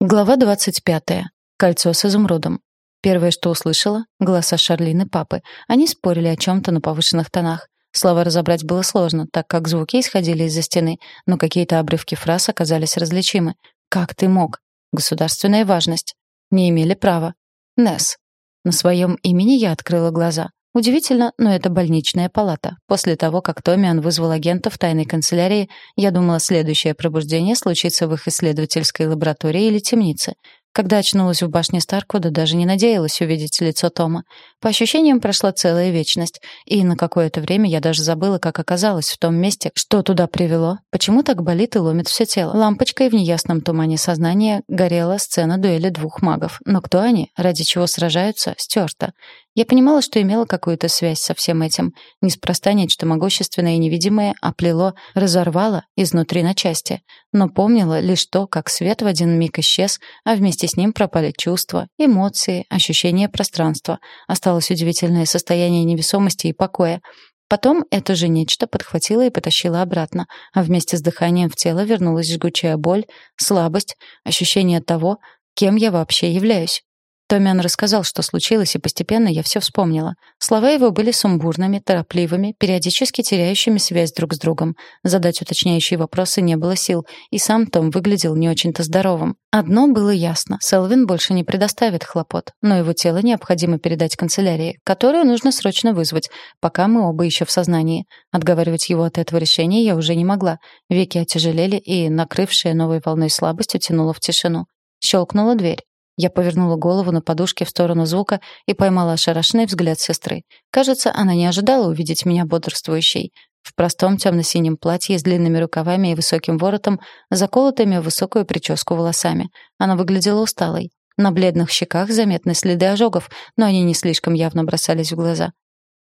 Глава 25. Кольцо с изумрудом. Первое, что услышала — голоса Шарлин и папы. Они спорили о чем-то на повышенных тонах. Слова разобрать было сложно, так как звуки исходили из-за стены, но какие-то обрывки фраз оказались различимы. «Как ты мог?» «Государственная важность». «Не имели права». «Несс». На своем имени я открыла глаза. Удивительно, но это больничная палата. После того, как Томиан вызвал агентов тайной канцелярии, я думала, следующее пробуждение случится в их исследовательской лаборатории или темнице. Когда очнулась в башне Старквуда, даже не надеялась увидеть лицо Тома. По ощущениям, прошла целая вечность, и на какое-то время я даже забыла, как оказалась в том месте, что туда привело, почему так болит и ломит все тело. Лампочкой в неясном тумане сознания горела сцена дуэли двух магов. Но кто они, ради чего сражаются, стерто. Я понимала, что имела какую-то связь со всем этим. Неспроста нечто могущественное и невидимое оплело, разорвало изнутри на части. Но помнила лишь то, как свет в один миг исчез, а вместе с ним пропали чувства, эмоции, ощущение пространства. Осталось удивительное состояние невесомости и покоя. Потом это же нечто подхватило и потащило обратно, а вместе с дыханием в тело вернулась жгучая боль, слабость, ощущение того, кем я вообще являюсь. Томиан рассказал, что случилось, и постепенно я все вспомнила. Слова его были сумбурными, торопливыми, периодически теряющими связь друг с другом. Задать уточняющие вопросы не было сил, и сам Том выглядел не очень-то здоровым. Одно было ясно — Селвин больше не предоставит хлопот, но его тело необходимо передать канцелярии, которую нужно срочно вызвать, пока мы оба еще в сознании. Отговаривать его от этого решения я уже не могла. Веки отяжелели, и, накрывшая новой волной слабость, утянула в тишину. Щелкнула дверь. Я повернула голову на подушке в сторону звука и поймала ошарашенный взгляд сестры. Кажется, она не ожидала увидеть меня бодрствующей. В простом темно-синем платье с длинными рукавами и высоким воротом, заколотыми в высокую прическу волосами. Она выглядела усталой. На бледных щеках заметны следы ожогов, но они не слишком явно бросались в глаза.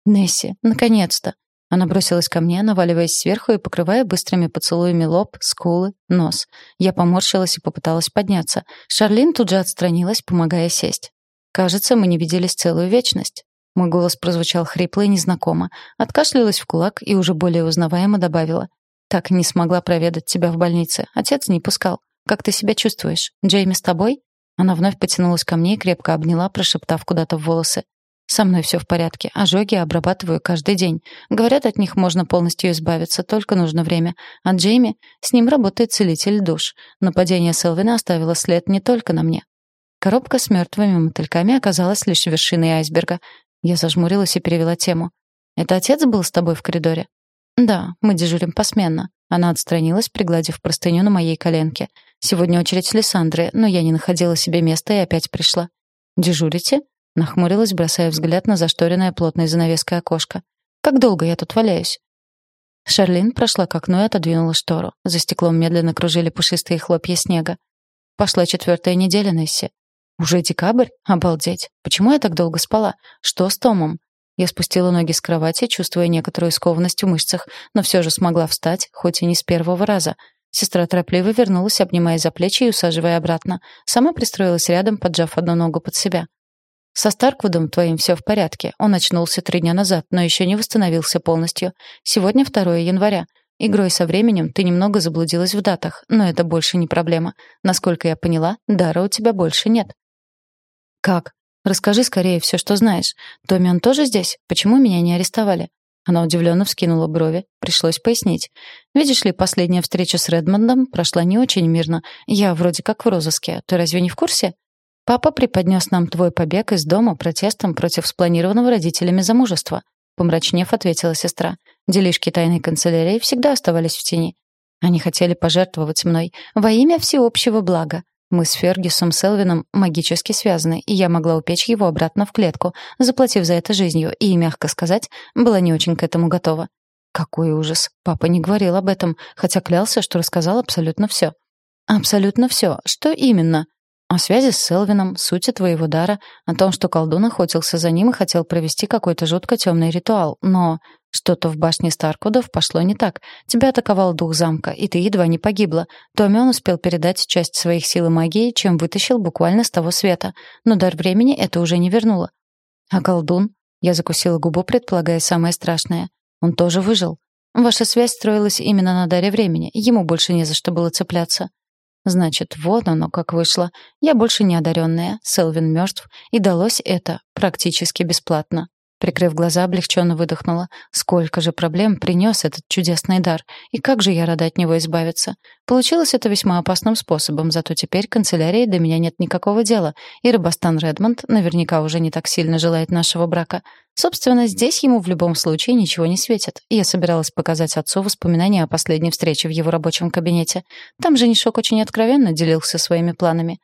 «Несси, наконец-то!» Она бросилась ко мне, наваливаясь сверху и покрывая быстрыми поцелуями лоб, скулы, нос. Я поморщилась и попыталась подняться. Шарлин тут же отстранилась, помогая сесть. Кажется, мы не виделись целую вечность. Мой голос прозвучал хрипло и незнакомо. Откашлялась в кулак и уже более узнаваемо добавила: "Так не смогла проведать тебя в больнице. Отец не пускал. Как ты себя чувствуешь? Джейми с тобой?" Она вновь потянулась ко мне и крепко обняла, прошептав куда-то в волосы: со мной все в порядке. Ожоги обрабатываю каждый день. Говорят, от них можно полностью избавиться, только нужно время. А Джейми, с ним работает целитель душ. Нападение Селвина оставило след не только на мне. Коробка с мертвыми мотыльками оказалась лишь вершиной айсберга. Я зажмурилась и перевела тему. «Это отец был с тобой в коридоре?» «Да, мы дежурим посменно». Она отстранилась, пригладив простыню на моей коленке. «Сегодня очередь Лиссандры, но я не находила себе места и опять пришла». «Дежурите?» Нахмурилась, бросая взгляд на зашторенное плотной занавеской окошко. «Как долго я тут валяюсь?» Шарлин прошла к окну и отодвинула штору. За стеклом медленно кружили пушистые хлопья снега. Пошла четвертая неделя, Несси. Уже декабрь? Обалдеть. Почему я так долго спала? Что с Томом? Я спустила ноги с кровати, чувствуя некоторую скованность в мышцах, но все же смогла встать, хоть и не с первого раза. Сестра торопливо вернулась, обнимая за плечи и усаживая обратно. Сама пристроилась рядом, поджав одну ногу под себя. Со Старквудом твоим все в порядке. Он очнулся три дня назад, но еще не восстановился полностью. Сегодня 2 января. Игрой со временем ты немного заблудилась в датах, но это больше не проблема. Насколько я поняла, дара у тебя больше нет. Как? Расскажи скорее все, что знаешь. Томми он тоже здесь? Почему меня не арестовали? Она удивленно вскинула брови. Пришлось пояснить. Видишь ли, последняя встреча с Редмондом прошла не очень мирно. Я вроде как в розыске. Ты разве не в курсе? Папа преподнес нам твой побег из дома протестом против спланированного родителями замужества, помрачнев ответила сестра. Делишки тайной канцелярии всегда оставались в тени. Они хотели пожертвовать мной во имя всеобщего блага. Мы с Фергюсом Селвином магически связаны, и я могла упечь его обратно в клетку, заплатив за это жизнью, и, мягко сказать, была не очень к этому готова. Какой ужас. Папа не говорил об этом, хотя клялся, что рассказал абсолютно все. Абсолютно все. Что именно? О связи с Селвином, сути твоего дара, о том, что колдун охотился за ним и хотел провести какой-то жутко темный ритуал. Но что-то в башне Старкудов пошло не так. Тебя атаковал дух замка, и ты едва не погибла. Томми он успел передать часть своих сил и магии, чем вытащил буквально с того света. Но дар времени это уже не вернуло. А колдун? Я закусила губу, предполагая самое страшное. Он тоже выжил. Ваша связь строилась именно на даре времени. Ему больше не за что было цепляться. Значит, вот оно как вышло. Я больше не одаренная, Селвин мертв, и далось это практически бесплатно. Прикрыв глаза, облегченно выдохнула. Сколько же проблем принес этот чудесный дар, и как же я рада от него избавиться. Получилось это весьма опасным способом, зато теперь канцелярии до меня нет никакого дела, и Робостан Редмонд наверняка уже не так сильно желает нашего брака. Собственно, здесь ему в любом случае ничего не светит. Я собиралась показать отцу воспоминания о последней встрече в его рабочем кабинете. Там женишок очень откровенно делился своими планами.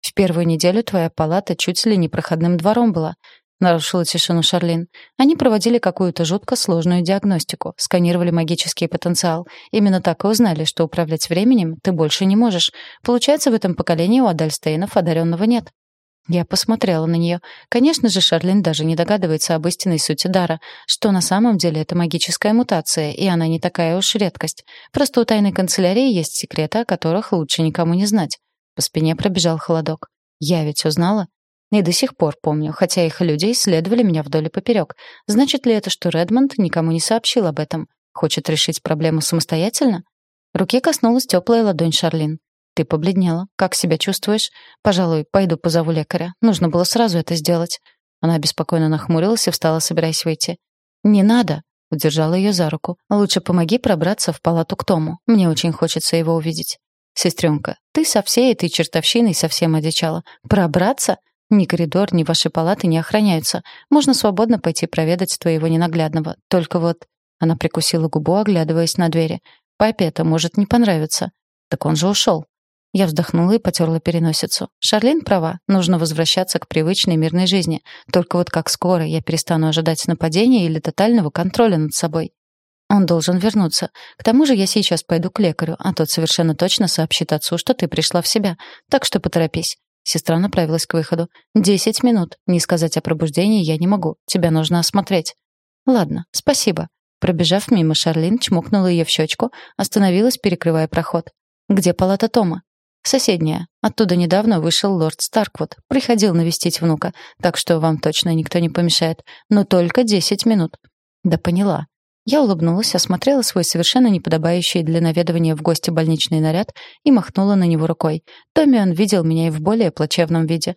В первую неделю твоя палата чуть ли не проходным двором была. Нарушила тишину Шарлин. Они проводили какую-то жутко сложную диагностику, сканировали магический потенциал. Именно так и узнали, что управлять временем ты больше не можешь. Получается, в этом поколении у Адальстейнов одаренного нет. Я посмотрела на нее. Конечно же, Шарлин даже не догадывается об истинной сути дара, что на самом деле это магическая мутация, и она не такая уж редкость. Просто у тайной канцелярии есть секреты, о которых лучше никому не знать. По спине пробежал холодок. Я ведь узнала. И до сих пор помню, хотя их люди исследовали меня вдоль и поперек. Значит ли это, что Редмонд никому не сообщил об этом? Хочет решить проблему самостоятельно? Руки коснулась теплая ладонь Шарлин. «Ты побледнела. Как себя чувствуешь? Пожалуй, пойду позову лекаря. Нужно было сразу это сделать». Она беспокойно нахмурилась и встала, собираясь выйти. «Не надо», — удержала ее за руку. «Лучше помоги пробраться в палату к Тому. Мне очень хочется его увидеть». «Сестренка, ты со всей этой чертовщиной совсем одичала. Пробраться? Ни коридор, ни ваши палаты не охраняются. Можно свободно пойти проведать твоего ненаглядного. Только вот...» Она прикусила губу, оглядываясь на двери. «Папе это может не понравиться». «Так он же ушел». Я вздохнула и потерла переносицу. Шарлин права, нужно возвращаться к привычной мирной жизни. Только вот как скоро я перестану ожидать нападения или тотального контроля над собой? Он должен вернуться. К тому же я сейчас пойду к лекарю, а тот совершенно точно сообщит отцу, что ты пришла в себя. Так что поторопись. Сестра направилась к выходу. «Десять минут. Не сказать о пробуждении я не могу. Тебя нужно осмотреть». «Ладно, спасибо». Пробежав мимо, Шарлин чмокнула ее в щечку, остановилась, перекрывая проход. «Где палата Тома?» «Соседняя. Оттуда недавно вышел лорд Старквуд. Приходил навестить внука, так что вам точно никто не помешает. Но только десять минут». «Да поняла. Я улыбнулась, осмотрела свой совершенно неподобающий для наведывания в гости больничный наряд и махнула на него рукой. Томми он видел меня и в более плачевном виде.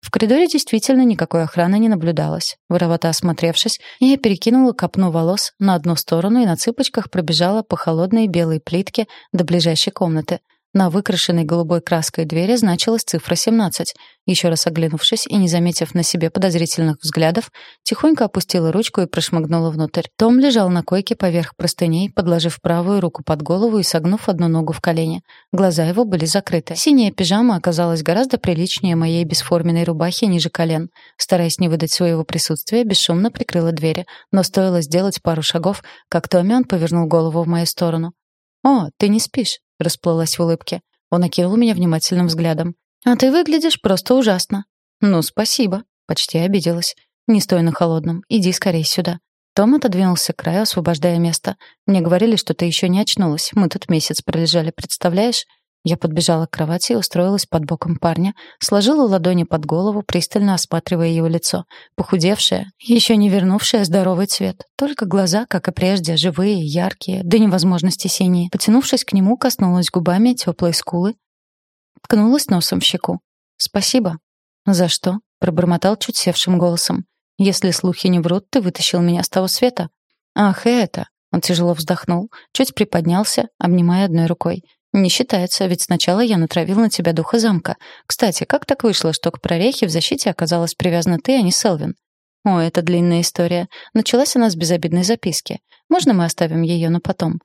В коридоре действительно никакой охраны не наблюдалось. Воровато осмотревшись, я перекинула копну волос на одну сторону и на цыпочках пробежала по холодной белой плитке до ближайшей комнаты — на выкрашенной голубой краской двери значилась цифра 17. Еще раз оглянувшись и не заметив на себе подозрительных взглядов, тихонько опустила ручку и прошмыгнула внутрь. Том лежал на койке поверх простыней, подложив правую руку под голову и согнув одну ногу в колени. Глаза его были закрыты. Синяя пижама оказалась гораздо приличнее моей бесформенной рубахи ниже колен. Стараясь не выдать своего присутствия, бесшумно прикрыла двери, но стоило сделать пару шагов, как Томми повернул голову в мою сторону. «О, ты не спишь?» расплылась в улыбке. Он окинул меня внимательным взглядом. «А ты выглядишь просто ужасно». «Ну, спасибо». Почти обиделась. «Не стой на холодном. Иди скорее сюда». Том отодвинулся к краю, освобождая место. «Мне говорили, что ты еще не очнулась. Мы тут месяц пролежали, представляешь? Я подбежала к кровати и устроилась под боком парня, сложила ладони под голову, пристально осматривая его лицо. Похудевшее, еще не вернувшее здоровый цвет. Только глаза, как и прежде, живые, яркие, до невозможности синие. Потянувшись к нему, коснулась губами теплой скулы, ткнулась носом в щеку. «Спасибо». «За что?» — пробормотал чуть севшим голосом. «Если слухи не врут, ты вытащил меня с того света». «Ах, это!» Он тяжело вздохнул, чуть приподнялся, обнимая одной рукой. «Не считается, ведь сначала я натравил на тебя духа замка. Кстати, как так вышло, что к прорехе в защите оказалась привязана ты, а не Селвин?» «О, это длинная история. Началась она с безобидной записки. Можно мы оставим ее на потом?»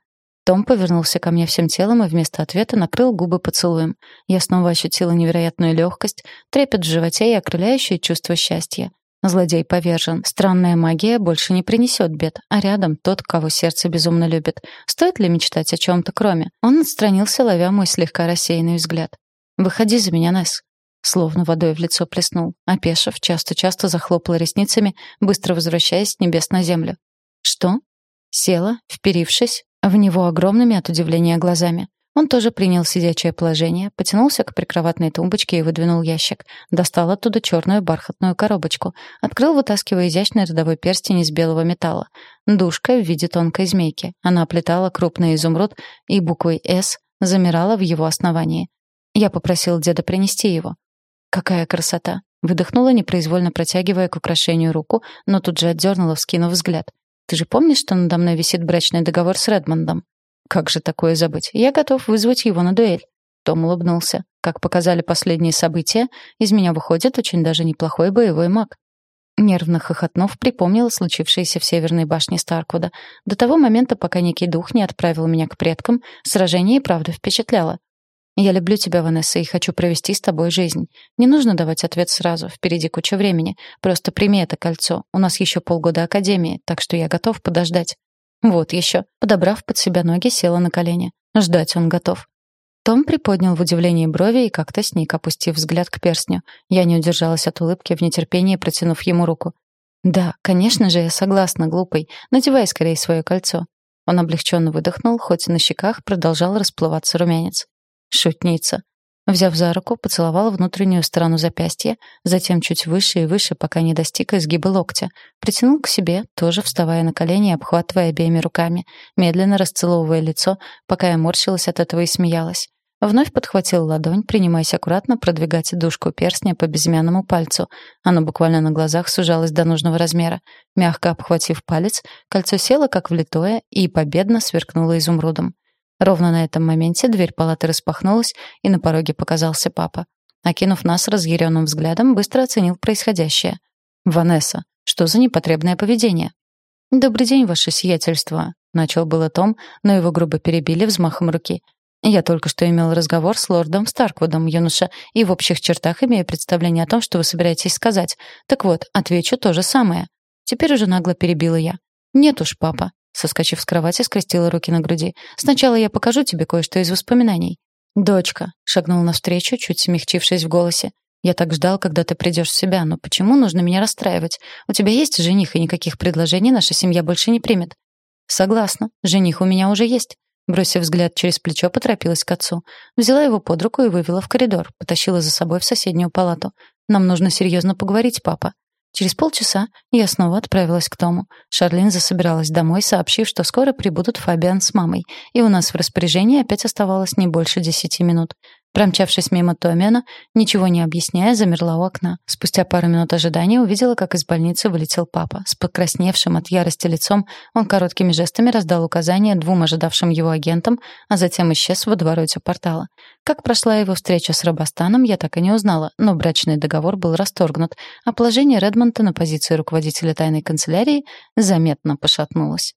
Том повернулся ко мне всем телом и вместо ответа накрыл губы поцелуем. Я снова ощутила невероятную легкость, трепет в животе и окрыляющее чувство счастья. Злодей повержен. Странная магия больше не принесет бед, а рядом тот, кого сердце безумно любит. Стоит ли мечтать о чем-то кроме? Он отстранился, ловя мой слегка рассеянный взгляд. «Выходи за меня, Несс». Словно водой в лицо плеснул. Опешив, часто-часто захлопала ресницами, быстро возвращаясь с небес на землю. «Что?» Села, вперившись в него огромными от удивления глазами. Он тоже принял сидячее положение, потянулся к прикроватной тумбочке и выдвинул ящик. Достал оттуда черную бархатную коробочку. Открыл, вытаскивая изящный родовой перстень из белого металла. Душка в виде тонкой змейки. Она оплетала крупный изумруд и буквой «С» замирала в его основании. Я попросил деда принести его. Какая красота! Выдохнула, непроизвольно протягивая к украшению руку, но тут же отдернула, вскинув взгляд. «Ты же помнишь, что надо мной висит брачный договор с Редмондом?» «Как же такое забыть? Я готов вызвать его на дуэль». Том улыбнулся. Как показали последние события, из меня выходит очень даже неплохой боевой маг. Нервно хохотнув, припомнила случившееся в Северной башне Старквуда. До того момента, пока некий дух не отправил меня к предкам, сражение и правда впечатляло. «Я люблю тебя, Ванесса, и хочу провести с тобой жизнь. Не нужно давать ответ сразу, впереди куча времени. Просто прими это кольцо. У нас еще полгода Академии, так что я готов подождать». Вот еще. Подобрав под себя ноги, села на колени. Ждать он готов. Том приподнял в удивлении брови и как-то сник, опустив взгляд к перстню. Я не удержалась от улыбки в нетерпении, протянув ему руку. «Да, конечно же, я согласна, глупый. Надевай скорее свое кольцо». Он облегченно выдохнул, хоть на щеках продолжал расплываться румянец. Шутница. Взяв за руку, поцеловал внутреннюю сторону запястья, затем чуть выше и выше, пока не достиг изгиба локтя. Притянул к себе, тоже вставая на колени и обхватывая обеими руками, медленно расцеловывая лицо, пока я морщилась от этого и смеялась. Вновь подхватил ладонь, принимаясь аккуратно продвигать дужку перстня по безымянному пальцу. Оно буквально на глазах сужалось до нужного размера. Мягко обхватив палец, кольцо село как влитое и победно сверкнуло изумрудом. Ровно на этом моменте дверь палаты распахнулась, и на пороге показался папа. Окинув нас разъяренным взглядом, быстро оценил происходящее. «Ванесса, что за непотребное поведение?» «Добрый день, ваше сиятельство», — начал было Том, но его грубо перебили взмахом руки. «Я только что имел разговор с лордом Старквудом, юноша, и в общих чертах имею представление о том, что вы собираетесь сказать. Так вот, отвечу то же самое». Теперь уже нагло перебила я. «Нет уж, папа. Соскочив с кровати, скрестила руки на груди. «Сначала я покажу тебе кое-что из воспоминаний». «Дочка», — шагнул навстречу, чуть смягчившись в голосе. «Я так ждал, когда ты придешь в себя, но почему нужно меня расстраивать? У тебя есть жених, и никаких предложений наша семья больше не примет». «Согласна. Жених у меня уже есть». Бросив взгляд через плечо, поторопилась к отцу. Взяла его под руку и вывела в коридор, потащила за собой в соседнюю палату. «Нам нужно серьезно поговорить, папа. Через полчаса я снова отправилась к Тому. Шарлин засобиралась домой, сообщив, что скоро прибудут Фабиан с мамой, и у нас в распоряжении опять оставалось не больше десяти минут. Промчавшись мимо Томиана, ничего не объясняя, замерла у окна. Спустя пару минут ожидания увидела, как из больницы вылетел папа. С покрасневшим от ярости лицом он короткими жестами раздал указания двум ожидавшим его агентам, а затем исчез в водовороте портала. Как прошла его встреча с Робостаном, я так и не узнала, но брачный договор был расторгнут, а положение Редмонта на позиции руководителя тайной канцелярии заметно пошатнулось.